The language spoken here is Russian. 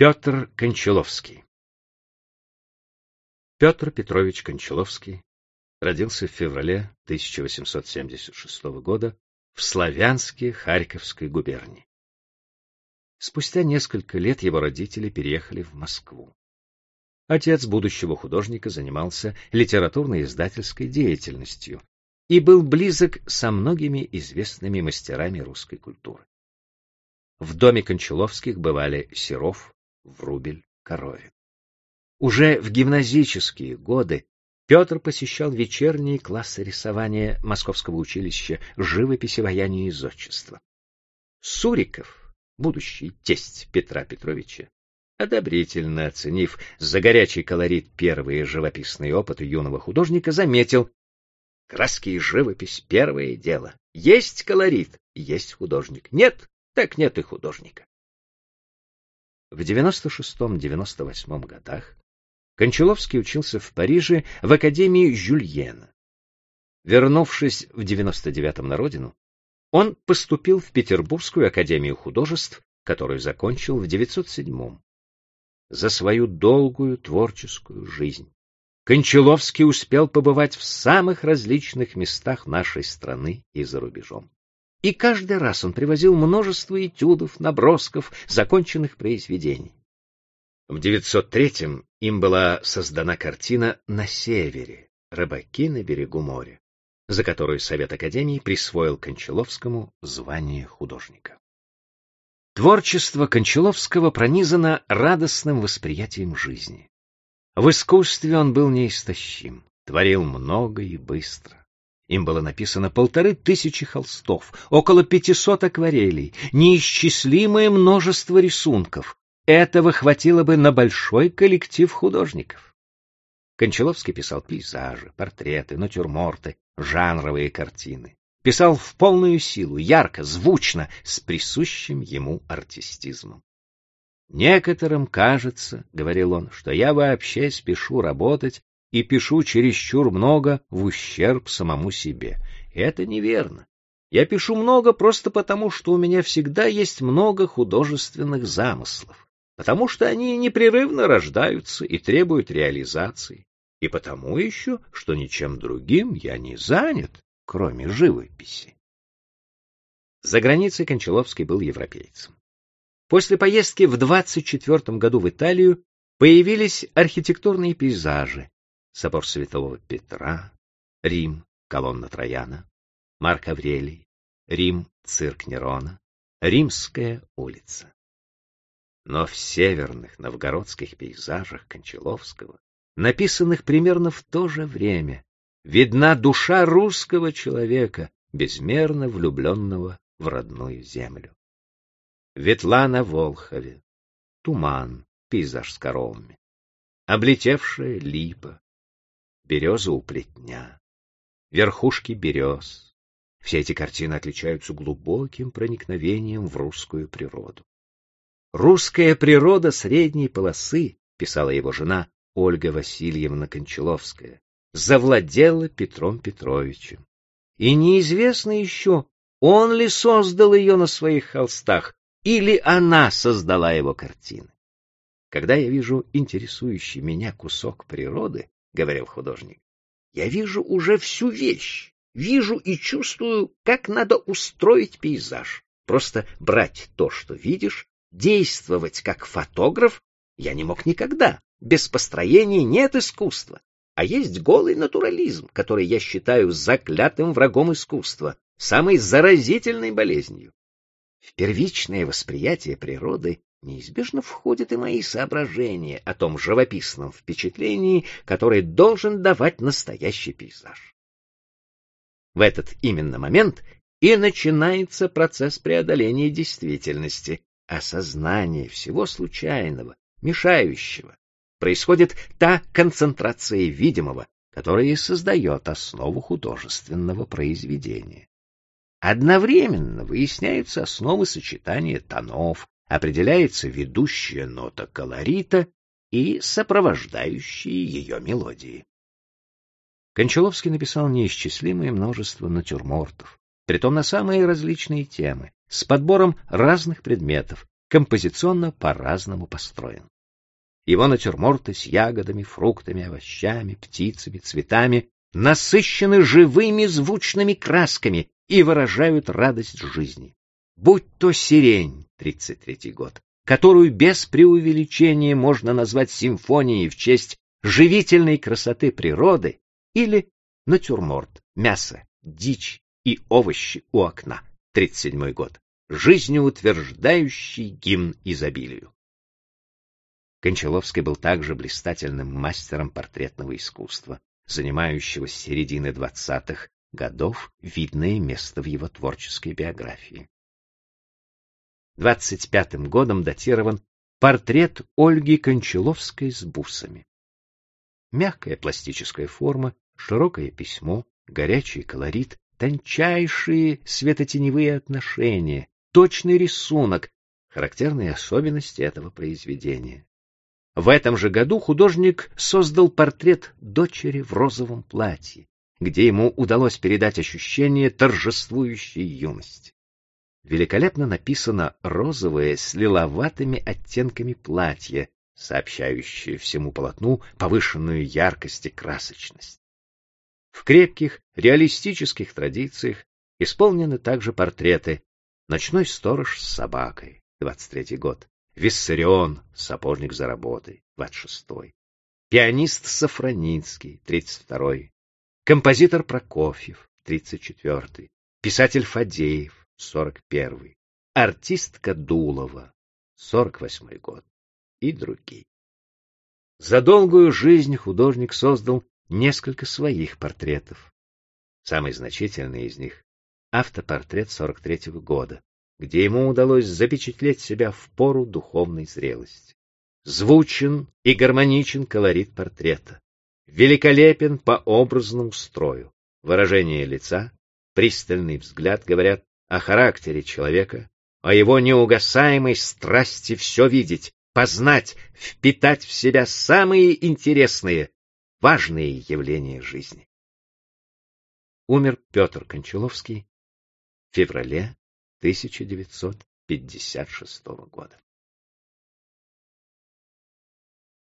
Петр Кончаловский Петр Петрович Кончаловский родился в феврале 1876 года в Славянске Харьковской губернии. Спустя несколько лет его родители переехали в Москву. Отец будущего художника занимался литературно-издательской деятельностью и был близок со многими известными мастерами русской культуры. В доме Кончаловских бывали Серов, Врубель, Коровин. Уже в гимназические годы Петр посещал вечерние классы рисования Московского училища живописи, ваяния и зодчества. Суриков, будущий тесть Петра Петровича, одобрительно оценив за горячий колорит первые живописные опыты юного художника, заметил «Краски и живопись — первое дело. Есть колорит — есть художник. Нет, так нет и художника». В 96-98 годах Кончаловский учился в Париже в Академии Жюльена. Вернувшись в 99-м на родину, он поступил в Петербургскую академию художеств, которую закончил в 907-м. За свою долгую творческую жизнь Кончаловский успел побывать в самых различных местах нашей страны и за рубежом. И каждый раз он привозил множество этюдов, набросков, законченных произведений. В 903-м им была создана картина «На севере. Рыбаки на берегу моря», за которую Совет Академии присвоил Кончаловскому звание художника. Творчество Кончаловского пронизано радостным восприятием жизни. В искусстве он был неистощим, творил много и быстро. Им было написано полторы тысячи холстов, около пятисот акварелей, неисчислимое множество рисунков, этого хватило бы на большой коллектив художников. Кончаловский писал пейзажи, портреты, натюрморты, жанровые картины. Писал в полную силу, ярко, звучно, с присущим ему артистизмом. «Некоторым кажется, — говорил он, — что я вообще спешу работать и пишу чересчур много в ущерб самому себе. Это неверно. Я пишу много просто потому, что у меня всегда есть много художественных замыслов потому что они непрерывно рождаются и требуют реализации, и потому еще, что ничем другим я не занят, кроме живописи. За границей Кончаловский был европейцем. После поездки в 24 году в Италию появились архитектурные пейзажи собор Святого Петра, Рим, колонна Трояна, Марк Аврелий, Рим, цирк Нерона, Римская улица. Но в северных новгородских пейзажах Кончаловского, написанных примерно в то же время, видна душа русского человека, безмерно влюбленного в родную землю. Ветла на Волхове, туман, пейзаж с коровами, облетевшая липа, береза у плетня, верхушки берез. Все эти картины отличаются глубоким проникновением в русскую природу. Русская природа средней полосы, писала его жена Ольга Васильевна Кончаловская, завладела Петром Петровичем. И неизвестно еще, он ли создал ее на своих холстах, или она создала его картины. Когда я вижу интересующий меня кусок природы, — говорил художник, — я вижу уже всю вещь, вижу и чувствую, как надо устроить пейзаж. Просто брать то, что видишь, Действовать как фотограф я не мог никогда. Без построения нет искусства. А есть голый натурализм, который я считаю заклятым врагом искусства, самой заразительной болезнью. В первичное восприятие природы неизбежно входят и мои соображения о том живописном впечатлении, которое должен давать настоящий пейзаж. В этот именно момент и начинается процесс преодоления действительности, осознание всего случайного, мешающего, происходит та концентрация видимого, которая и создает основу художественного произведения. Одновременно выясняются основы сочетания тонов, определяется ведущая нота колорита и сопровождающие ее мелодии. Кончаловский написал неисчислимое множество натюрмортов, притом на самые различные темы, с подбором разных предметов, композиционно по-разному построен. Его натюрморты с ягодами, фруктами, овощами, птицами, цветами насыщены живыми звучными красками и выражают радость жизни. Будь то сирень, 33 год, которую без преувеличения можно назвать симфонией в честь живительной красоты природы, или натюрморт, мясо, дичь и овощи у окна, 37 год, жизнеутверждающий гимн изобилию. Кончаловский был также блистательным мастером портретного искусства, занимающего с середины двадцатых годов видное место в его творческой биографии. 25-м годом датирован портрет Ольги Кончаловской с бусами. Мягкая пластическая форма, широкое письмо, горячий колорит, тончайшие светотеневые отношения, точный рисунок — характерные особенности этого произведения. В этом же году художник создал портрет дочери в розовом платье, где ему удалось передать ощущение торжествующей юности. Великолепно написано розовое с лиловатыми оттенками платье, сообщающее всему полотну повышенную яркость и красочность. В крепких, реалистических традициях исполнены также портреты «Ночной сторож с собакой», 23 год, Виссарион, сапожник за работой, 26-й. Пианист Сафроницкий, 32-й. Композитор Прокофьев, 34-й. Писатель Фадеев, 41-й. Артистка Дулова, 48-й год. И другие. За долгую жизнь художник создал несколько своих портретов. Самый значительный из них — автопортрет 43-го года, где ему удалось запечатлеть себя в пору духовной зрелости. Звучен и гармоничен колорит портрета, великолепен по образному строю, выражение лица, пристальный взгляд говорят о характере человека, о его неугасаемой страсти все видеть, познать, впитать в себя самые интересные, важные явления жизни. Умер Петр Кончаловский в феврале 1956 года.